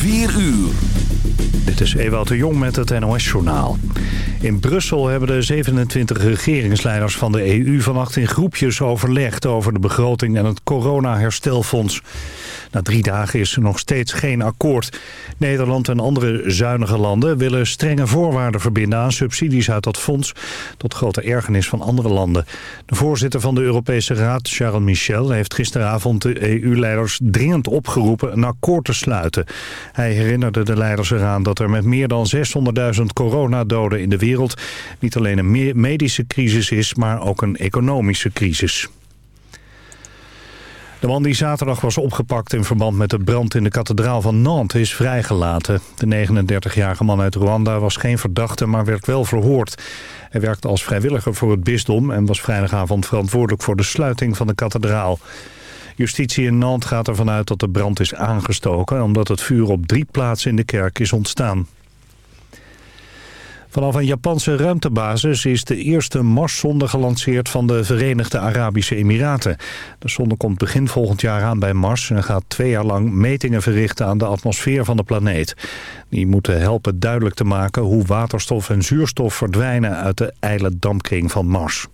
4 uur. Dit is Ewout de Jong met het NOS-journaal. In Brussel hebben de 27 regeringsleiders van de EU vannacht in groepjes overlegd over de begroting en het corona-herstelfonds. Na drie dagen is er nog steeds geen akkoord. Nederland en andere zuinige landen willen strenge voorwaarden verbinden aan subsidies uit dat fonds, tot grote ergernis van andere landen. De voorzitter van de Europese Raad, Charles Michel, heeft gisteravond de EU-leiders dringend opgeroepen een akkoord te sluiten. Hij herinnerde de leiders eraan dat er met meer dan 600.000 coronadoden in de wereld niet alleen een medische crisis is, maar ook een economische crisis. De man die zaterdag was opgepakt in verband met de brand in de kathedraal van Nantes is vrijgelaten. De 39-jarige man uit Rwanda was geen verdachte, maar werd wel verhoord. Hij werkte als vrijwilliger voor het bisdom en was vrijdagavond verantwoordelijk voor de sluiting van de kathedraal. Justitie in Nantes gaat ervan uit dat de brand is aangestoken... omdat het vuur op drie plaatsen in de kerk is ontstaan. Vanaf een Japanse ruimtebasis is de eerste Marszonde gelanceerd van de Verenigde Arabische Emiraten. De zonde komt begin volgend jaar aan bij Mars en gaat twee jaar lang metingen verrichten aan de atmosfeer van de planeet. Die moeten helpen duidelijk te maken hoe waterstof en zuurstof verdwijnen uit de ijle dampkring van Mars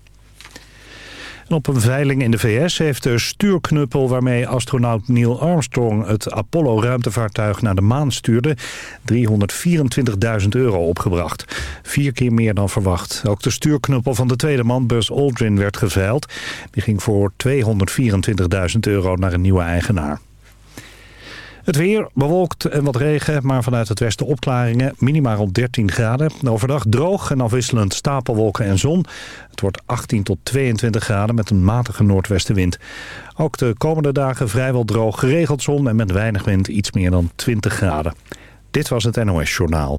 op een veiling in de VS heeft de stuurknuppel waarmee astronaut Neil Armstrong het Apollo-ruimtevaartuig naar de maan stuurde 324.000 euro opgebracht. Vier keer meer dan verwacht. Ook de stuurknuppel van de tweede man, Buzz Aldrin, werd geveild. Die ging voor 224.000 euro naar een nieuwe eigenaar. Het weer bewolkt en wat regen, maar vanuit het westen opklaringen. Minimaal rond 13 graden. Overdag droog en afwisselend stapelwolken en zon. Het wordt 18 tot 22 graden met een matige noordwestenwind. Ook de komende dagen vrijwel droog, geregeld zon en met weinig wind iets meer dan 20 graden. Dit was het NOS Journaal.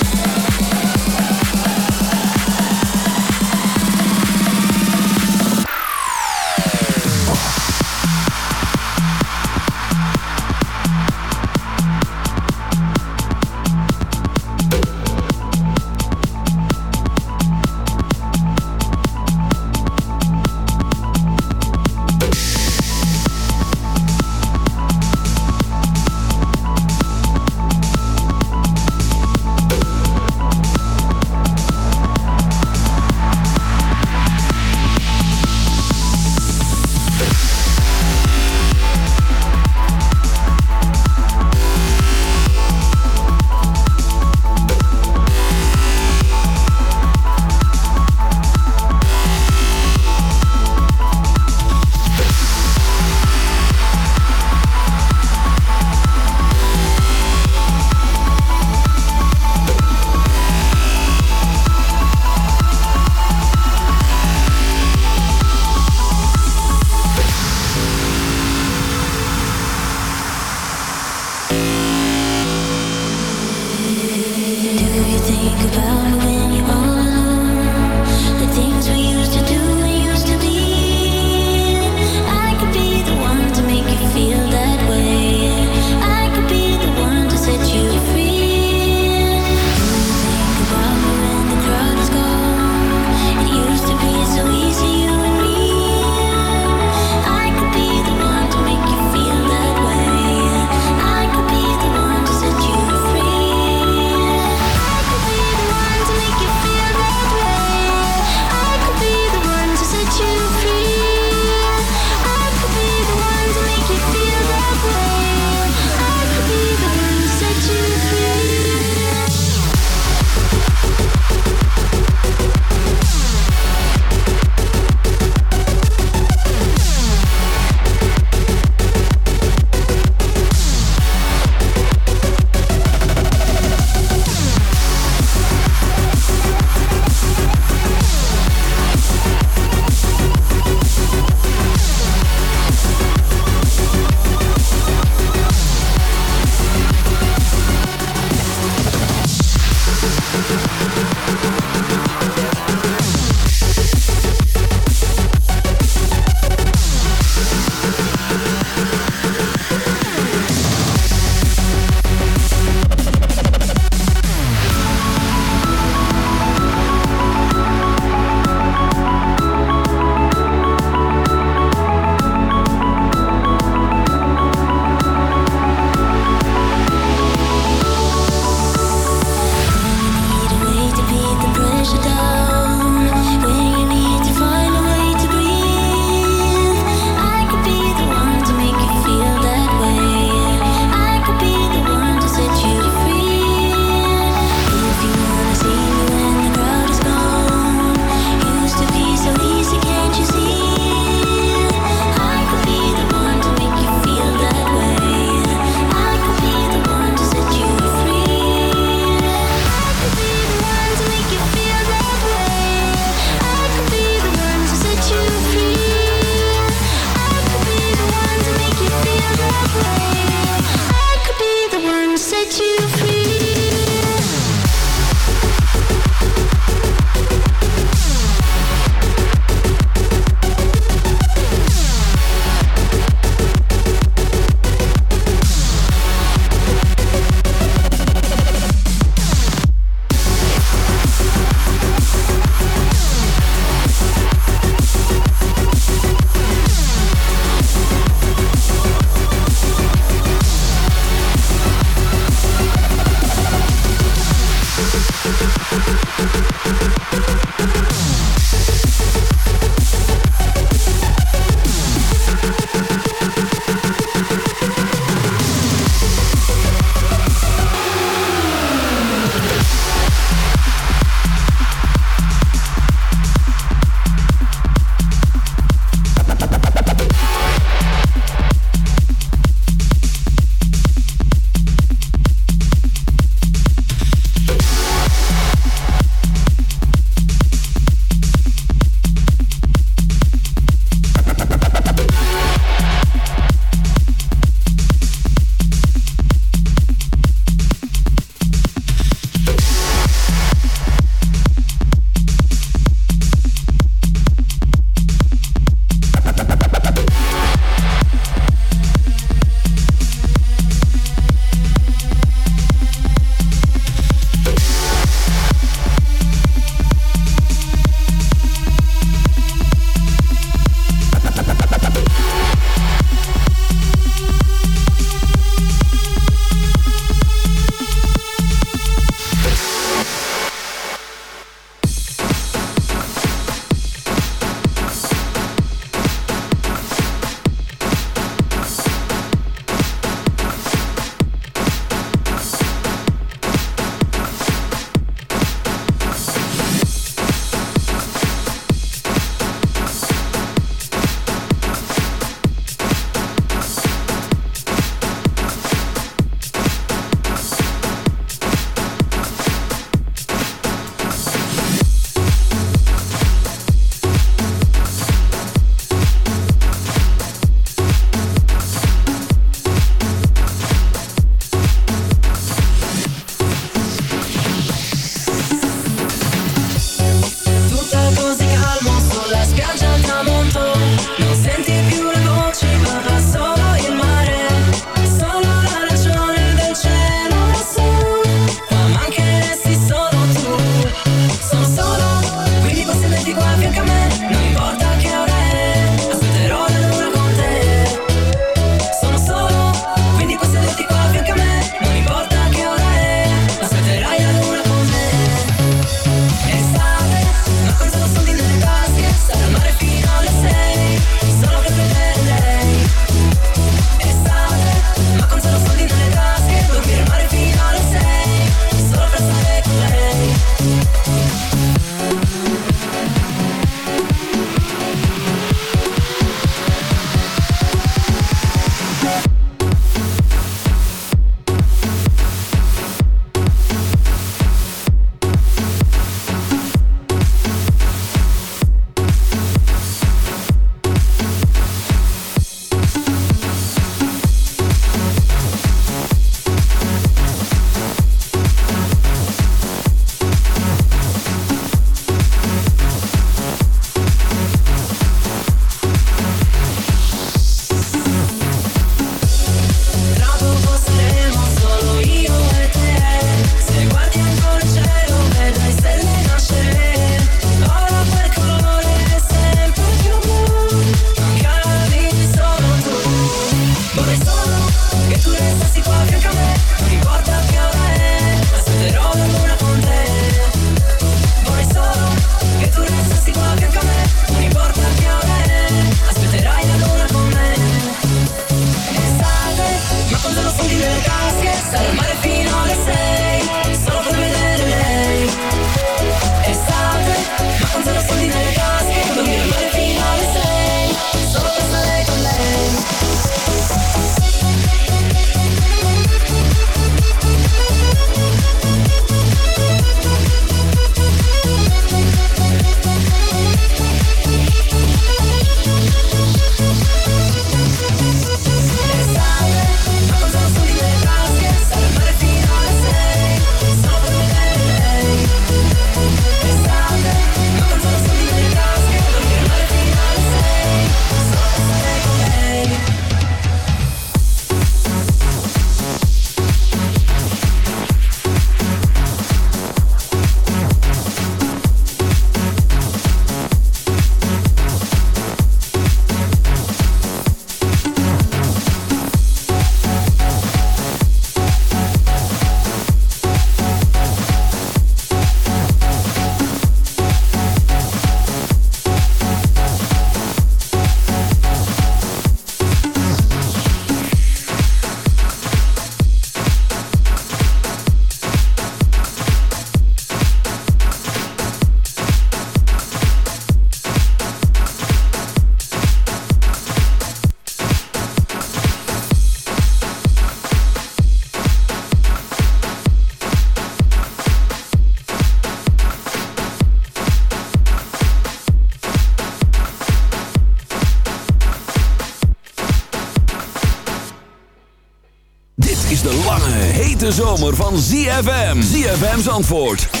Van ZFM. ZFM's antwoord, 106.9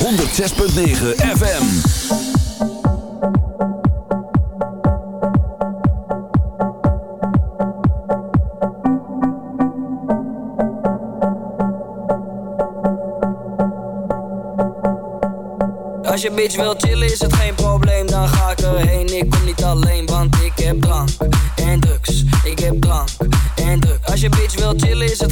FM. Als je bitch wil chillen is het geen probleem, dan ga ik erheen. Ik kom niet alleen, want ik heb drank en drugs. Ik heb drank als je bitch wil chillen is het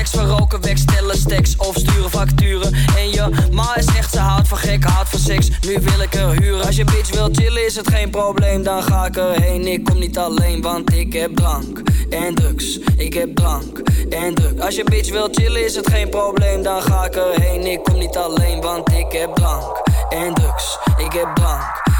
Flex van roken, wegstellen stacks of sturen facturen. En je ma is echt, ze houdt van gek, houdt van seks. Nu wil ik er huren. Als je bitch wil chillen is het geen probleem, dan ga ik erheen. Ik kom niet alleen, want ik heb drank en drugs. Ik heb drank en drugs. Als je bitch wil chillen is het geen probleem, dan ga ik erheen. Ik kom niet alleen, want ik heb drank en drugs. Ik heb drank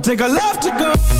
Take a love to go.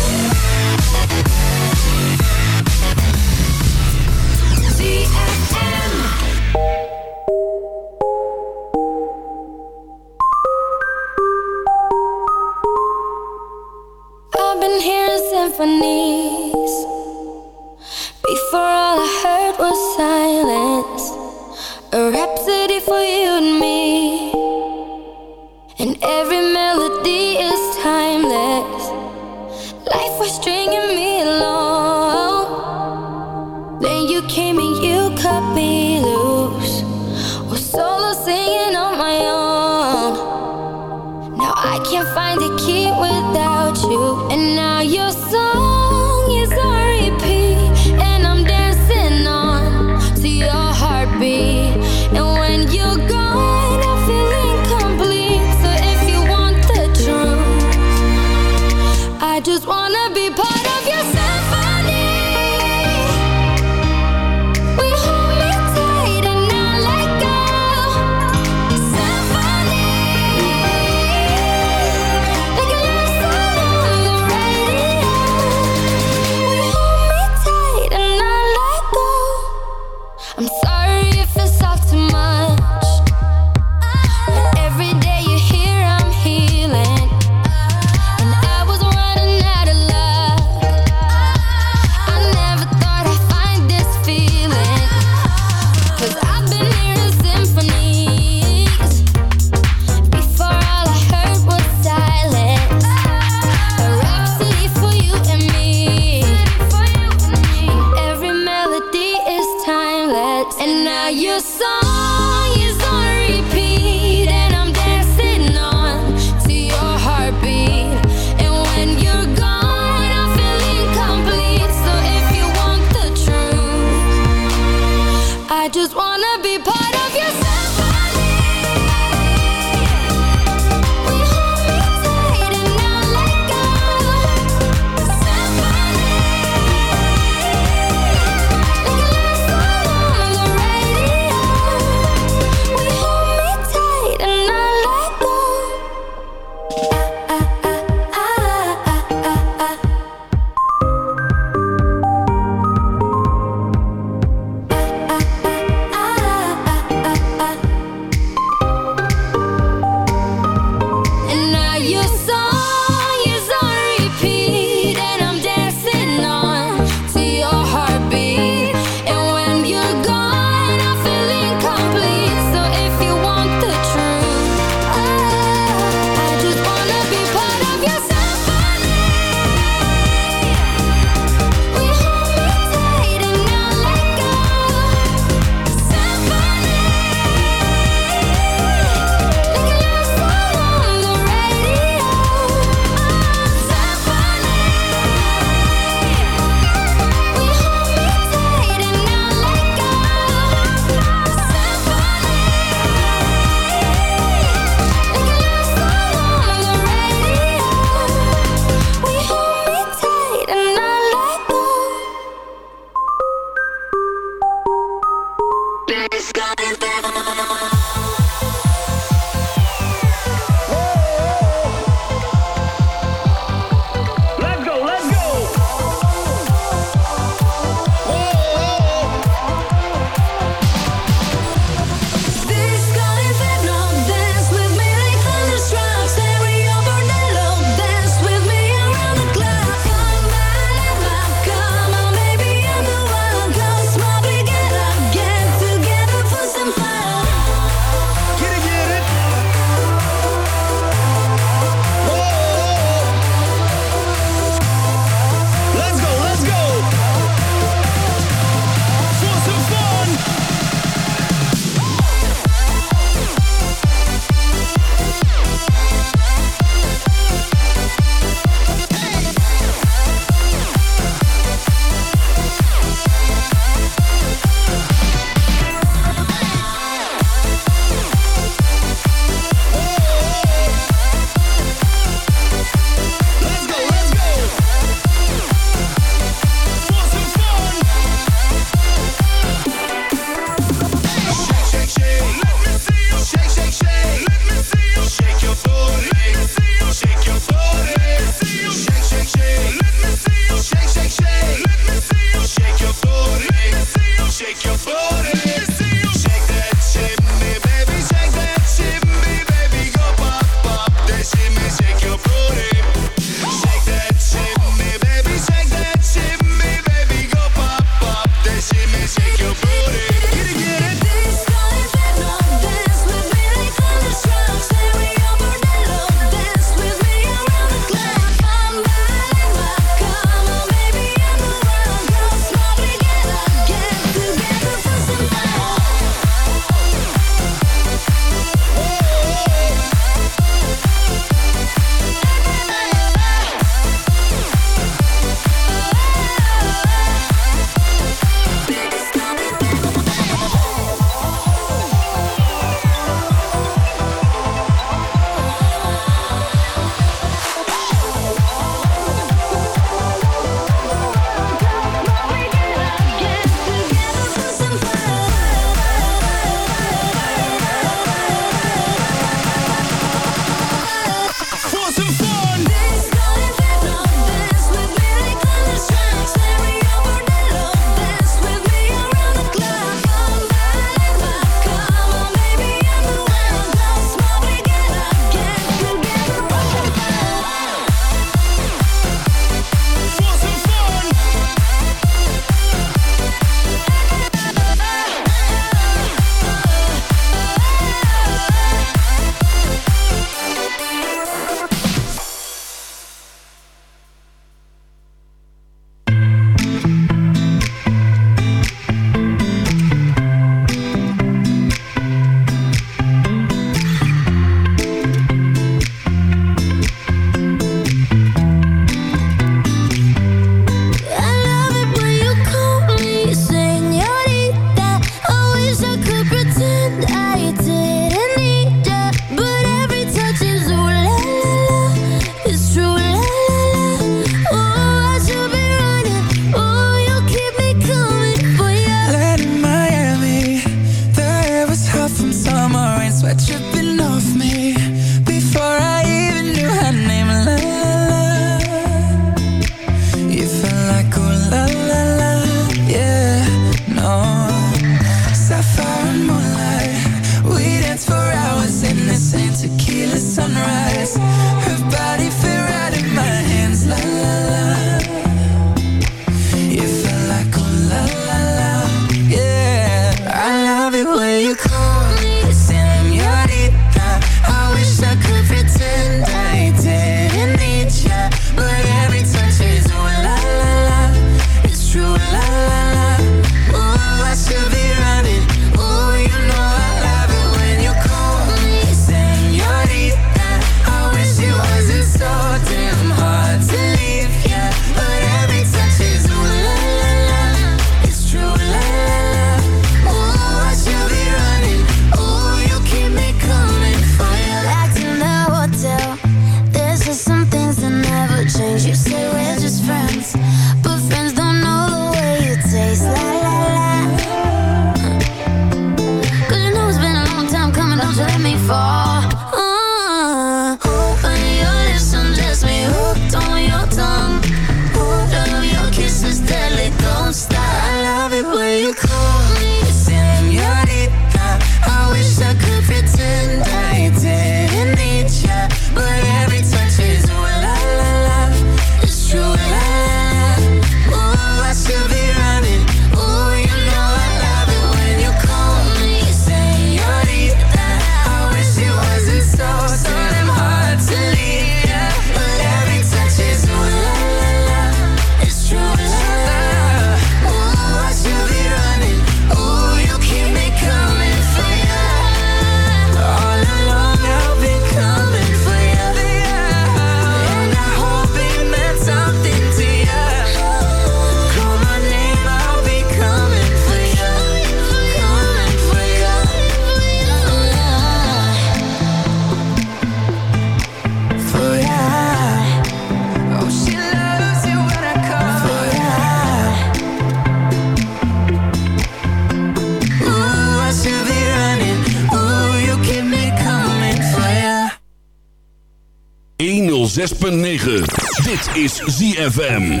106.9. Dit is ZFM.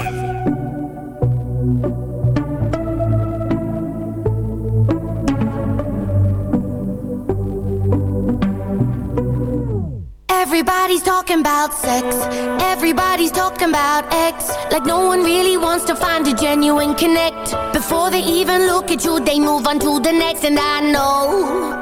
Everybody's talking about sex. Everybody's talking about X. Like no one really wants to find a genuine connect. Before they even look at you, they move on to the next. And I know.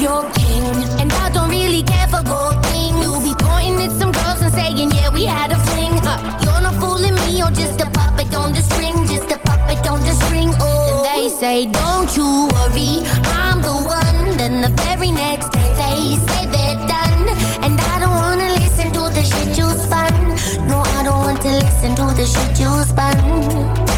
You're king. And I don't really care for gold things. You'll be pointing at some girls and saying, yeah, we had a fling. Huh. You're not fooling me, you're just a puppet on the string. Just a puppet on the string. Oh, and they say, don't you worry, I'm the one. Then the very next day they say they're done. And I don't wanna listen to the shit you spun. No, I don't want to listen to the shit you spun.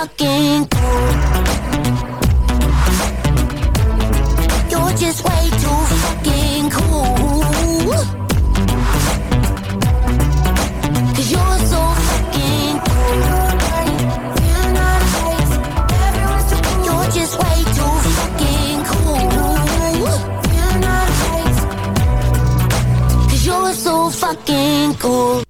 You're just way too fucking cool. Cause you're so fucking cool. You're just way too fucking cool. You're so fucking cool.